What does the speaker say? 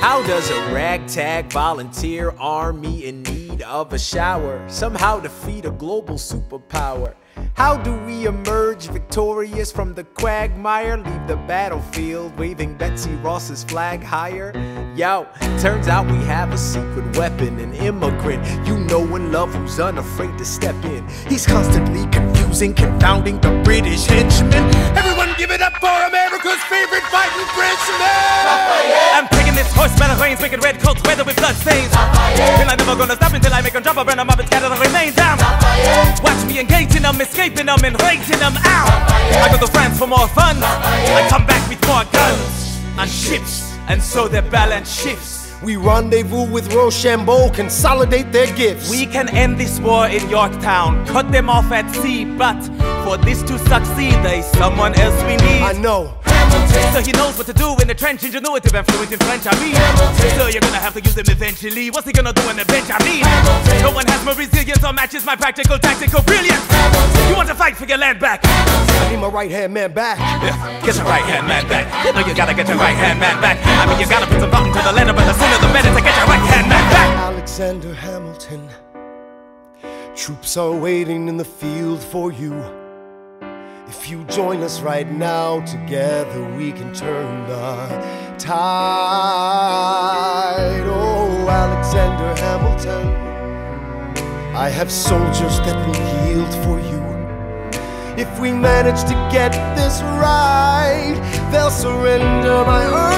How does a ragtag volunteer army in need of a shower somehow defeat a global superpower? How do we emerge victorious from the quagmire? Leave the battlefield waving Betsy Ross's flag higher? Yo, turns out we have a secret weapon, an immigrant you know and love who's unafraid to step in. He's constantly confusing, confounding the British henchmen. Everyone give it up for America's favorite fighting Frenchman! Gonna stop until I make them drop a burn them up and scatter the remains down. Watch me engaging them, escaping them, and rating them out. I go to France for more fun. I come back with more guns and ships, and so their balance shifts. We rendezvous with Rochambeau, consolidate their gifts. We can end this war in Yorktown, cut them off at sea, but for this to succeed, there's someone else we need. I know. So he knows what to do in the trench, ingenuitive and fluent in French, I mean. So you're gonna have to use him eventually. What's he gonna do in the bench, I mean? No one has more resilience or matches my practical tactical brilliance. You want to fight for your land back? I need my right hand man back. Yeah, get your right hand man back. You know you gotta get your right hand man back. I mean, you gotta put some thought into the letter, but the sooner the better to get your right hand man back. Alexander Hamilton. Troops are waiting in the field for you. If you join us right now, together we can turn the tide. Oh, Alexander Hamilton. I have soldiers that will yield for you. If we manage to get this right, they'll surrender my earth.